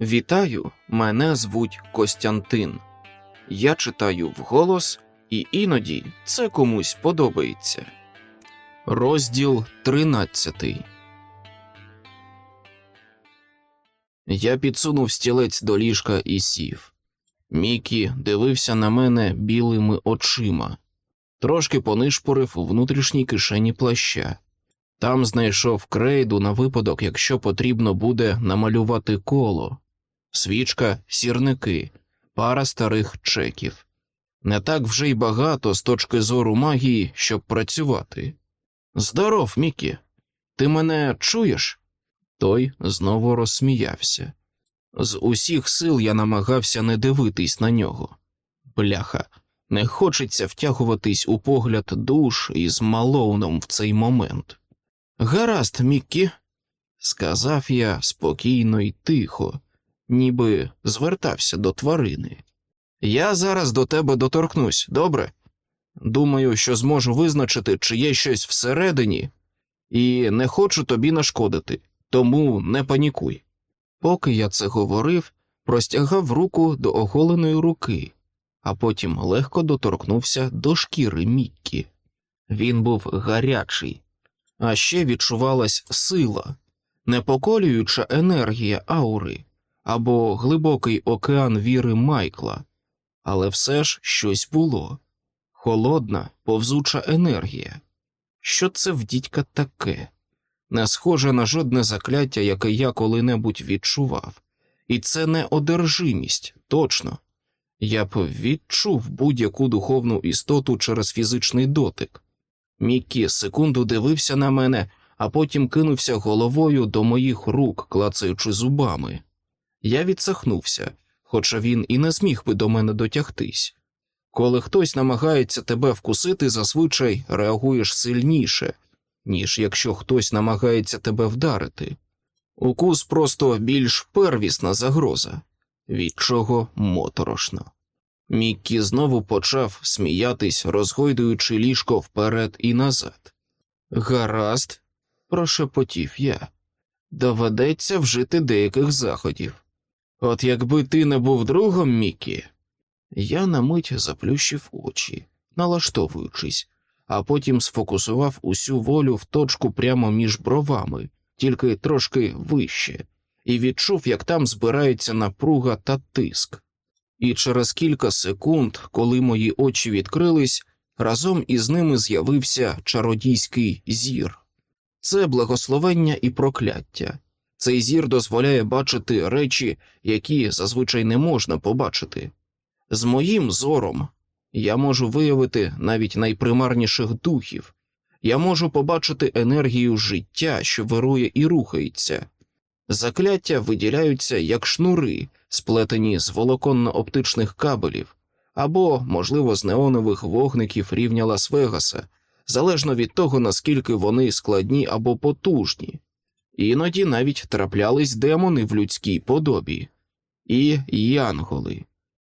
Вітаю, мене звуть Костянтин. Я читаю вголос, і іноді це комусь подобається. Розділ 13 Я підсунув стілець до ліжка і сів. Мікі дивився на мене білими очима, трошки понишпорив у внутрішній кишені плаща. Там знайшов крейду на випадок, якщо потрібно буде намалювати коло, свічка, сірники, пара старих чеків. Не так вже й багато з точки зору магії, щоб працювати. Здоров, Мікі, ти мене чуєш? Той знову розсміявся. З усіх сил я намагався не дивитись на нього. Бляха, не хочеться втягуватись у погляд душ із Малоуном в цей момент. Гаразд, Міккі, сказав я спокійно й тихо, ніби звертався до тварини. Я зараз до тебе доторкнусь, добре? Думаю, що зможу визначити, чи є щось всередині, і не хочу тобі нашкодити, тому не панікуй. Поки я це говорив, простягав руку до оголеної руки, а потім легко доторкнувся до шкіри Міккі. Він був гарячий, а ще відчувалась сила, непоколююча енергія аури або глибокий океан віри Майкла, але все ж щось було холодна, повзуча енергія. Що це в дідька таке? Не схоже на жодне закляття, яке я коли-небудь відчував, і це не одержимість, точно. Я б відчув будь-яку духовну істоту через фізичний дотик. Міккі секунду дивився на мене, а потім кинувся головою до моїх рук, клацаючи зубами. Я відсахнувся, хоча він і не зміг би до мене дотягтись. Коли хтось намагається тебе вкусити, зазвичай реагуєш сильніше, ніж якщо хтось намагається тебе вдарити. Укус просто більш первісна загроза, від чого моторошно. Міккі знову почав сміятись, розгойдуючи ліжко вперед і назад. Гаразд, прошепотів я, доведеться вжити деяких заходів. От якби ти не був другом, Мікі. Я на мить заплющив очі, налаштовуючись, а потім сфокусував усю волю в точку прямо між бровами, тільки трошки вище, і відчув, як там збирається напруга та тиск. І через кілька секунд, коли мої очі відкрились, разом із ними з'явився чародійський зір. Це благословення і прокляття. Цей зір дозволяє бачити речі, які зазвичай не можна побачити. З моїм зором я можу виявити навіть найпримарніших духів, я можу побачити енергію життя, що вирує і рухається. Закляття виділяються як шнури, сплетені з волоконно-оптичних кабелів, або, можливо, з неонових вогників рівня Лас-Вегаса, залежно від того, наскільки вони складні або потужні. Іноді навіть траплялись демони в людській подобі і янголи.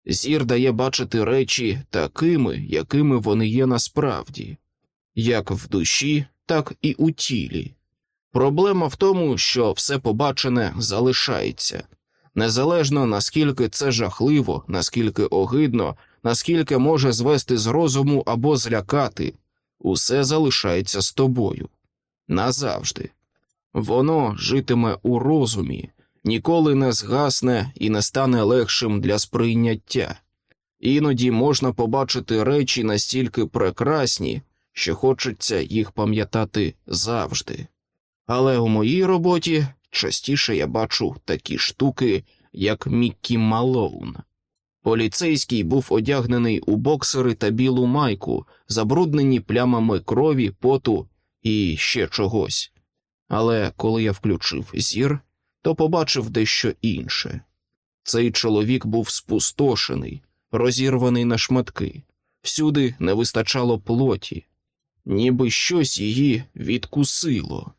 Зір дає бачити речі такими, якими вони є насправді, як в душі, так і у тілі. Проблема в тому, що все побачене залишається, незалежно наскільки це жахливо, наскільки огидно, наскільки може звести з розуму або злякати, усе залишається з тобою назавжди. Воно житиме у розумі, ніколи не згасне і не стане легшим для сприйняття. Іноді можна побачити речі настільки прекрасні, що хочеться їх пам'ятати завжди. Але у моїй роботі частіше я бачу такі штуки, як Міккі Малоун. Поліцейський був одягнений у боксери та білу майку, забруднені плямами крові, поту і ще чогось. Але коли я включив зір, то побачив дещо інше. Цей чоловік був спустошений, розірваний на шматки, всюди не вистачало плоті, ніби щось її відкусило.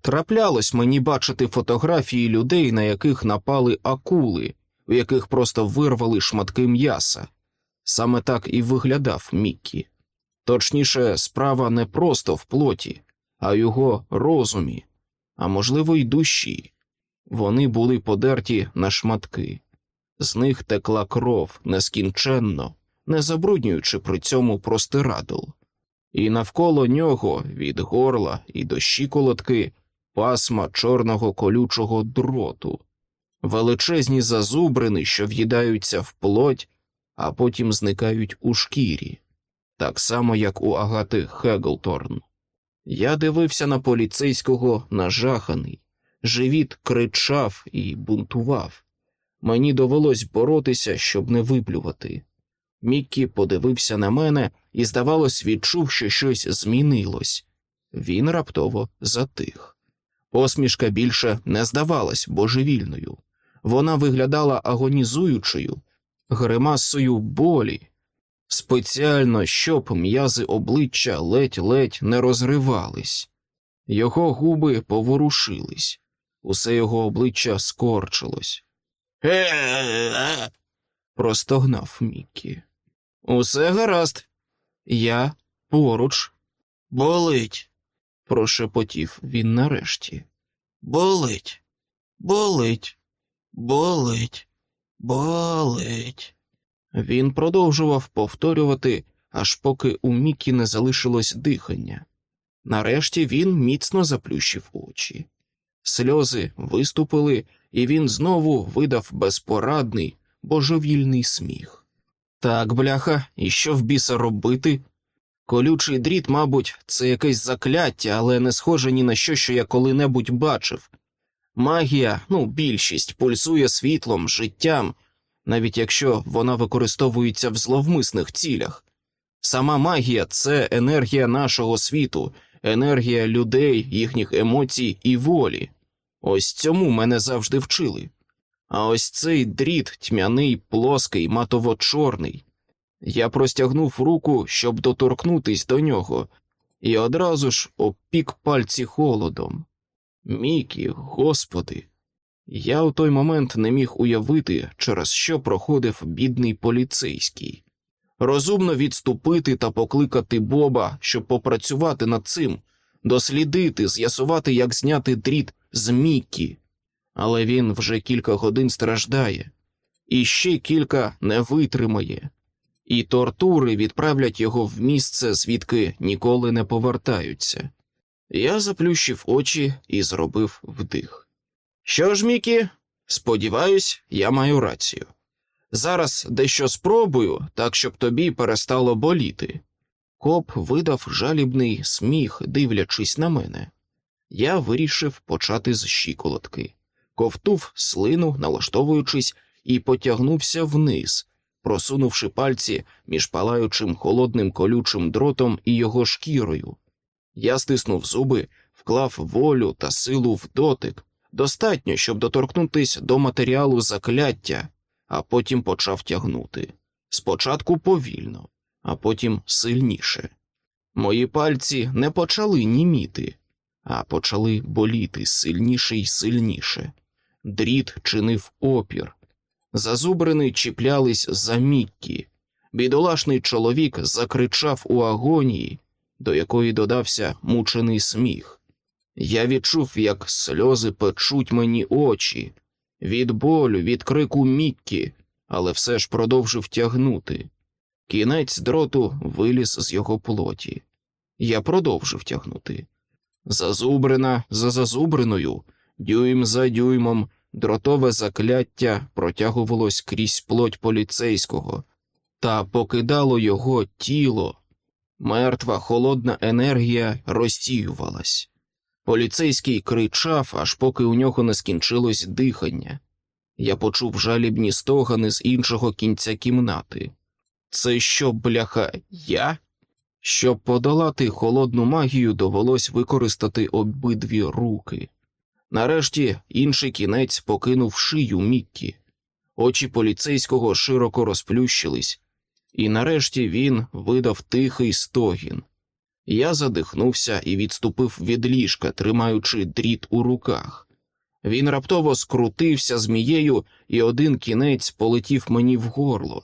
Траплялось мені бачити фотографії людей, на яких напали акули, у яких просто вирвали шматки м'яса. Саме так і виглядав Міккі. Точніше, справа не просто в плоті, а його розумі, а можливо, й душі. Вони були подерті на шматки, з них текла кров нескінченно, не забруднюючи при цьому простирадл, і навколо нього від горла і до щиколотки пасма чорного колючого дроту, величезні зазубрини, що в'їдаються в плоть, а потім зникають у шкірі, так само, як у Агати Хеглторн. Я дивився на поліцейського нажаханий, живіт кричав і бунтував. Мені довелось боротися, щоб не виплювати. Міккі подивився на мене і, здавалось, відчув, що щось змінилось. Він раптово затих. Посмішка більше не здавалась божевільною. Вона виглядала агонізуючою, гримасою болі, спеціально, щоб м'язи обличчя ледь-ледь не розривались. Його губи поворушились, усе його обличчя скорчилось. Простогнав Міккі. Усе гаразд. Я поруч. Болить, прошепотів він нарешті. Болить, болить, болить, болить. Він продовжував повторювати, аж поки у Мікі не залишилось дихання. Нарешті він міцно заплющив очі. Сльози виступили, і він знову видав безпорадний, божевільний сміх. Так, бляха, і що в біса робити? Колючий дріт, мабуть, це якесь закляття, але не схоже ні на що, що я коли-небудь бачив. Магія, ну, більшість, пульсує світлом, життям, навіть якщо вона використовується в зловмисних цілях. Сама магія це енергія нашого світу, енергія людей, їхніх емоцій і волі. Ось цьому мене завжди вчили. А ось цей дріт тьмяний, плоский, матово чорний. Я простягнув руку, щоб доторкнутись до нього, і одразу ж обпік пальці холодом. Мікі, господи, я у той момент не міг уявити, через що проходив бідний поліцейський. Розумно відступити та покликати Боба, щоб попрацювати над цим, дослідити, з'ясувати, як зняти дріт з Міккі. Але він вже кілька годин страждає, і ще кілька не витримає, і тортури відправлять його в місце, звідки ніколи не повертаються. Я заплющив очі і зробив вдих. Що ж, Мікі, сподіваюсь, я маю рацію. Зараз дещо спробую, так щоб тобі перестало боліти. Коп видав жалібний сміх, дивлячись на мене. Я вирішив почати з щиколотки, ковтув слину, налаштовуючись, і потягнувся вниз, просунувши пальці між палаючим холодним колючим дротом і його шкірою. Я стиснув зуби, вклав волю та силу в дотик, достатньо, щоб доторкнутися до матеріалу закляття, а потім почав тягнути. Спочатку повільно, а потім сильніше. Мої пальці не почали німіти, а почали боліти сильніше й сильніше. Дріт чинив опір. Зазубрини чіплялись за Міккі. Бідолашний чоловік закричав у агонії, до якої додався мучений сміх. Я відчув, як сльози печуть мені очі, від болю, від крику Міккі, але все ж продовжив тягнути. Кінець дроту виліз з його плоті. Я продовжив тягнути. Зазубрина за зазубриною, дюйм за дюймом, дротове закляття протягувалось крізь плоть поліцейського та покидало його тіло. Мертва холодна енергія розсіювалась. Поліцейський кричав, аж поки у нього не скінчилось дихання. Я почув жалібні стогани з іншого кінця кімнати. Це що, бляха, я? Щоб подолати холодну магію, довелось використати обидві руки. Нарешті інший кінець покинув шию Міккі. Очі поліцейського широко розплющились, і нарешті він видав тихий стогін. Я задихнувся і відступив від ліжка, тримаючи дріт у руках. Він раптово скрутився змією, і один кінець полетів мені в горло.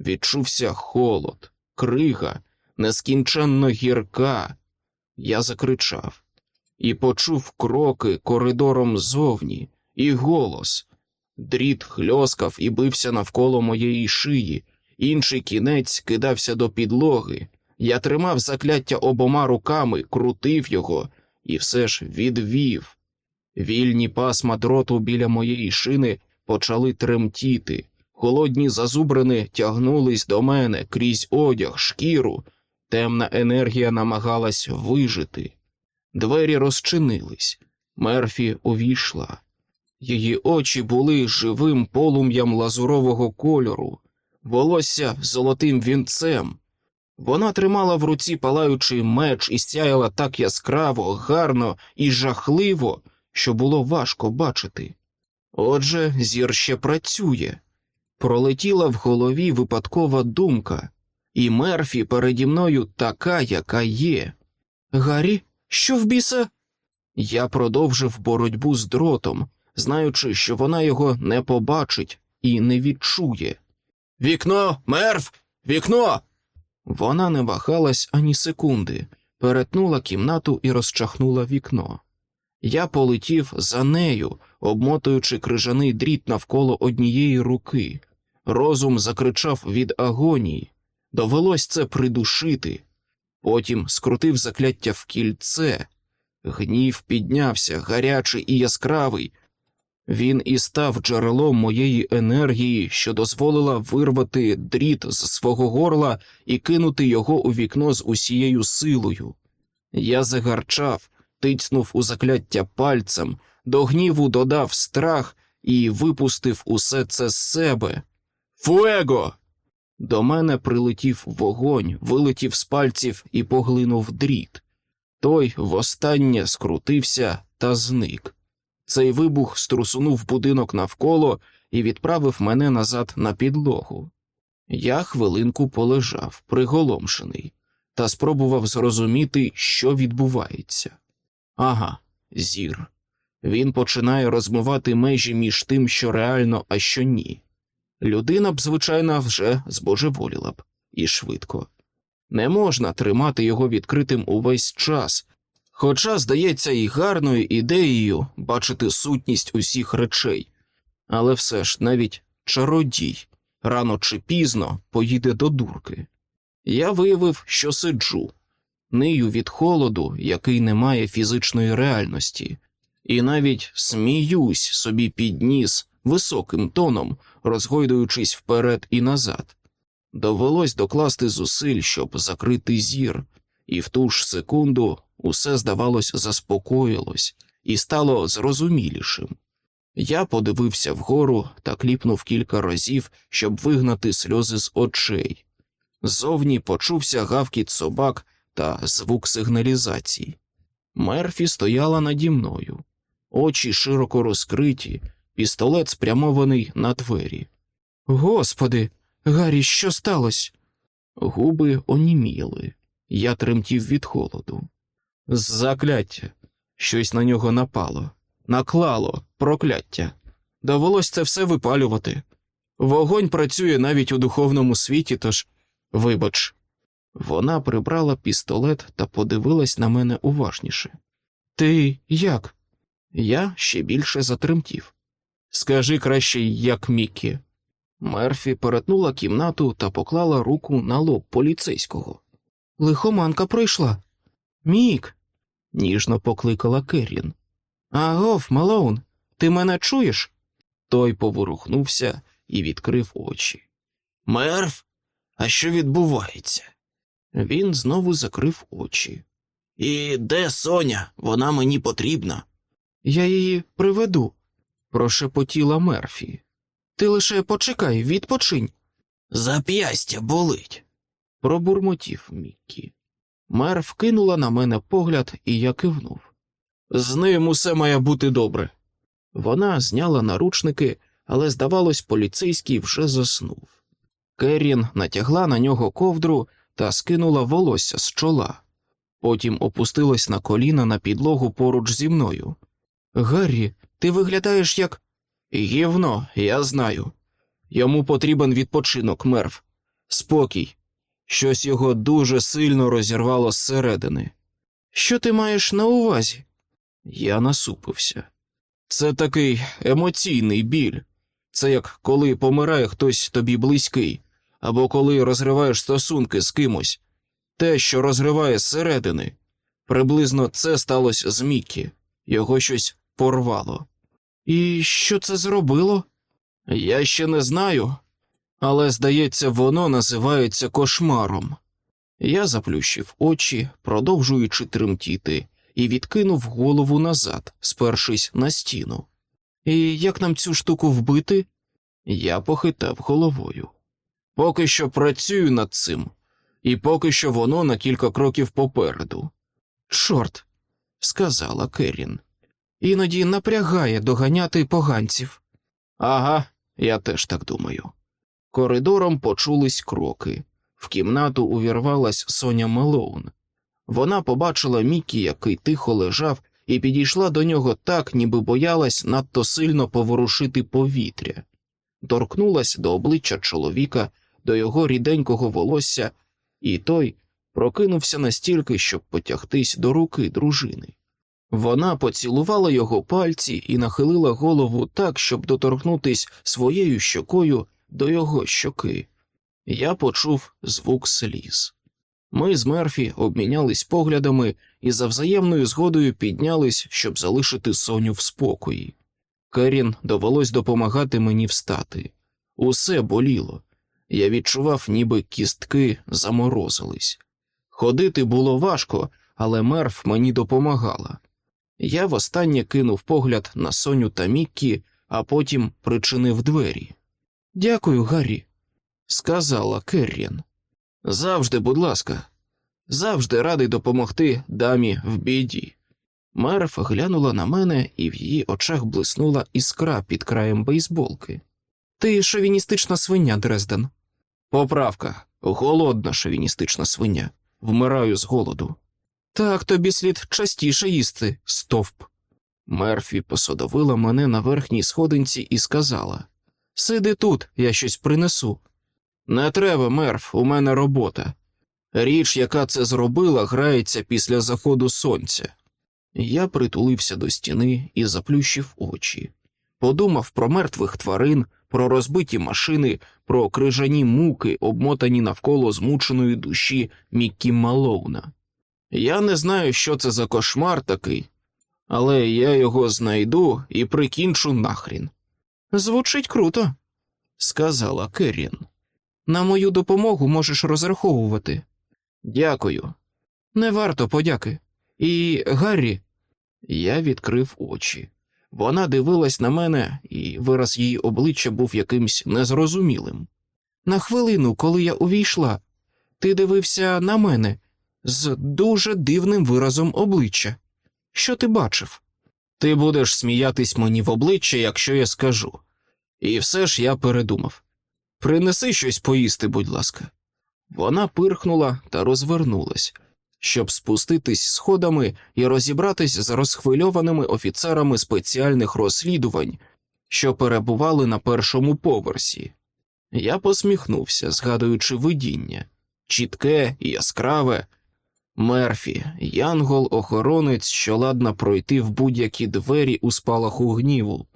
Відчувся холод, крига, нескінченно гірка. Я закричав і почув кроки коридором зовні, і голос. Дріт хльоскав і бився навколо моєї шиї, інший кінець кидався до підлоги. Я тримав закляття обома руками, крутив його і все ж відвів. Вільні пасма дроту біля моєї шини почали тремтіти, холодні зазубрини тягнулись до мене крізь одяг, шкіру, темна енергія намагалась вижити. Двері розчинились, Мерфі увійшла. Її очі були живим полум'ям лазурового кольору, волосся золотим вінцем. Вона тримала в руці палаючий меч і сяяла так яскраво, гарно і жахливо, що було важко бачити. Отже, зір ще працює. Пролетіла в голові випадкова думка, і Мерфі переді мною така, яка є. Гаррі, що в біса? Я продовжив боротьбу з дротом, знаючи, що вона його не побачить і не відчує. Вікно, мерв, вікно. Вона не вагалась ані секунди, перетнула кімнату і розчахнула вікно. Я полетів за нею, обмотуючи крижаний дріт навколо однієї руки. Розум закричав від агонії. Довелось це придушити. Потім скрутив закляття в кільце. Гнів піднявся, гарячий і яскравий. Він і став джерелом моєї енергії, що дозволила вирвати дріт з свого горла і кинути його у вікно з усією силою. Я загарчав, тицнув у закляття пальцем, до гніву додав страх і випустив усе це з себе. Фуего! До мене прилетів вогонь, вилетів з пальців і поглинув дріт. Той востаннє скрутився та зник. Цей вибух струсунув будинок навколо і відправив мене назад на підлогу. Я хвилинку полежав, приголомшений, та спробував зрозуміти, що відбувається. Ага, зір. Він починає розмивати межі між тим, що реально, а що ні. Людина б, звичайно, вже збожеволіла б і швидко. Не можна тримати його відкритим увесь час, хоча, здається, і гарною ідеєю бачити сутність усіх речей, але все ж навіть чародій рано чи пізно поїде до дурки. Я виявив, що сиджу, нию від холоду, який не має фізичної реальності, і навіть сміюсь собі під ніс високим тоном, розгойдуючись вперед і назад. Довелось докласти зусиль, щоб закрити зір, і в ту ж секунду усе, здавалось, заспокоїлось і стало зрозумілішим. Я подивився вгору та кліпнув кілька разів, щоб вигнати сльози з очей. Зовні почувся гавкіт собак та звук сигналізації. Мерфі стояла наді мною, очі широко розкриті, пістолет спрямований на двері. Господи, Гаррі, що сталося? Губи оніміли. Я тремтів від холоду. З закляття. Щось на нього напало, наклало прокляття. Довелось це все випалювати. Вогонь працює навіть у духовному світі, тож, вибач. Вона прибрала пістолет та подивилась на мене уважніше. Ти як? Я ще більше затремтів. Скажи краще, як Мікі. Мерфі перетнула кімнату та поклала руку на лоб поліцейського. Лихоманка пройшла. Мік. ніжно покликала Керрін. Агов, Малоун, ти мене чуєш? Той поворухнувся і відкрив очі. Мерф, а що відбувається? Він знову закрив очі. І де Соня? Вона мені потрібна. Я її приведу, прошепотіла Мерфі. Ти лише почекай, відпочинь. Зап'ястя болить, пробурмотів Міккі. Мер вкинула на мене погляд, і я кивнув. З ним усе має бути добре. Вона зняла наручники, але, здавалось, поліцейський вже заснув. Керрін натягла на нього ковдру та скинула волосся з чола. Потім опустилась на коліна на підлогу поруч зі мною. Гаррі, ти виглядаєш як. Гівно, я знаю. Йому потрібен відпочинок, мерв, спокій. Щось його дуже сильно розірвало зсередини. Що ти маєш на увазі? Я насупився. Це такий емоційний біль. Це як коли помирає хтось тобі близький, або коли розриваєш стосунки з кимось, те, що розриває зсередини. Приблизно це сталося з Мікі, його щось порвало. І що це зробило? Я ще не знаю, але, здається, воно називається кошмаром. Я заплющив очі, продовжуючи тремтіти, і відкинув голову назад, спершись на стіну. І як нам цю штуку вбити? Я похитав головою. Поки що працюю над цим, і поки що воно на кілька кроків попереду. Чорт, сказала Керін. Іноді напрягає доганяти поганців. Ага, я теж так думаю. Коридором почулись кроки. В кімнату увірвалась Соня Мелоун. Вона побачила Мікі, який тихо лежав, і підійшла до нього так, ніби боялась надто сильно поворушити повітря, торкнулась до обличчя чоловіка, до його ріденького волосся, і той прокинувся настільки, щоб потягтись до руки дружини. Вона поцілувала його пальці і нахилила голову так, щоб доторкнутись своєю щокою до його щоки. Я почув звук сліз. Ми з Мерфі обмінялись поглядами і за взаємною згодою піднялись, щоб залишити Соню в спокої. Керін довелось допомагати мені встати. Усе боліло. Я відчував, ніби кістки заморозились. Ходити було важко, але мерф мені допомагала. Я востаннє кинув погляд на Соню та Міккі, а потім причинив двері. Дякую, Гаррі, сказала Керрін. Завжди, будь ласка, завжди радий допомогти дамі в біді. Мерф глянула на мене, і в її очах блиснула іскра під краєм бейсболки. Ти шовіністична свиня, Дрезден. Поправка, голодна шовіністична свиня. Вмираю з голоду. Так тобі слід частіше їсти, стовп. Мерфі посадовила мене на верхній сходинці і сказала Сиди тут, я щось принесу. Не треба, мерф, у мене робота. Річ, яка це зробила, грається після заходу сонця. Я притулився до стіни і заплющив очі. Подумав про мертвих тварин, про розбиті машини, про крижані муки, обмотані навколо змученої душі Міккі Малоуна. Я не знаю, що це за кошмар такий, але я його знайду і прикінчу нахрін. Звучить круто, сказала Керрін. На мою допомогу можеш розраховувати. Дякую. Не варто подяки. І Гаррі. Я відкрив очі. Вона дивилась на мене, і вираз її обличчя був якимсь незрозумілим. На хвилину, коли я увійшла, ти дивився на мене з дуже дивним виразом обличчя. Що ти бачив? Ти будеш сміятись мені в обличчя, якщо я скажу. І все ж я передумав. Принеси щось поїсти, будь ласка. Вона пирхнула та розвернулась, щоб спуститись сходами і розібратись з розхвильованими офіцерами спеціальних розслідувань, що перебували на першому поверсі. Я посміхнувся, згадуючи видіння чітке і яскраве. Мерфі, янгол-охоронець, що ладна пройти в будь-які двері у спалаху гніву.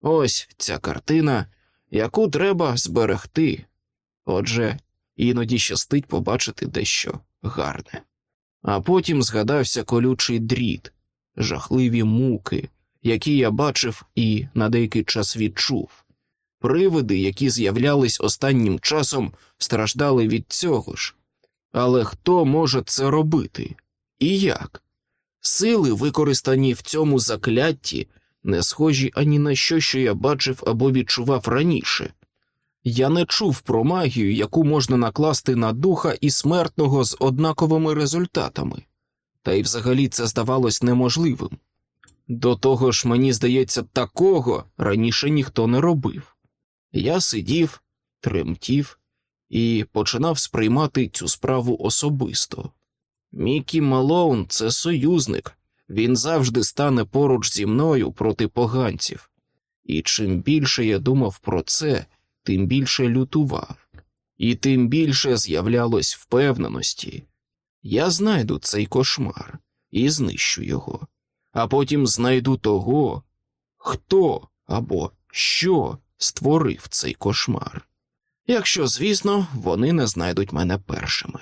Ось ця картина, яку треба зберегти. Отже, іноді щастить побачити дещо гарне. А потім згадався колючий дріт, жахливі муки, які я бачив і на деякий час відчув. Привиди, які з'являлись останнім часом, страждали від цього ж. Але хто може це робити? І як? Сили, використані в цьому заклятті, не схожі ані на що, що я бачив або відчував раніше. Я не чув про магію, яку можна накласти на духа і смертного з однаковими результатами, та й взагалі це здавалось неможливим. До того ж, мені здається, такого раніше ніхто не робив. Я сидів, тремтів і починав сприймати цю справу особисто. Мікі Малоун це союзник, він завжди стане поруч зі мною проти поганців, і чим більше я думав про це, тим більше лютував, і тим більше з'являлось впевненості. Я знайду цей кошмар і знищу його, а потім знайду того, хто або що створив цей кошмар. Якщо, звісно, вони не знайдуть мене першими.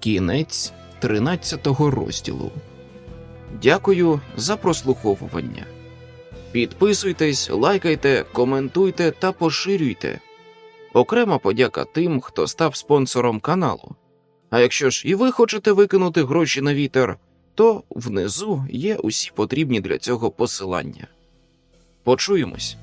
Кінець 13 розділу. Дякую за прослуховування. Підписуйтесь, лайкайте, коментуйте та поширюйте. Окрема подяка тим, хто став спонсором каналу. А якщо ж і ви хочете викинути гроші на вітер, то внизу є усі потрібні для цього посилання. Почуємось.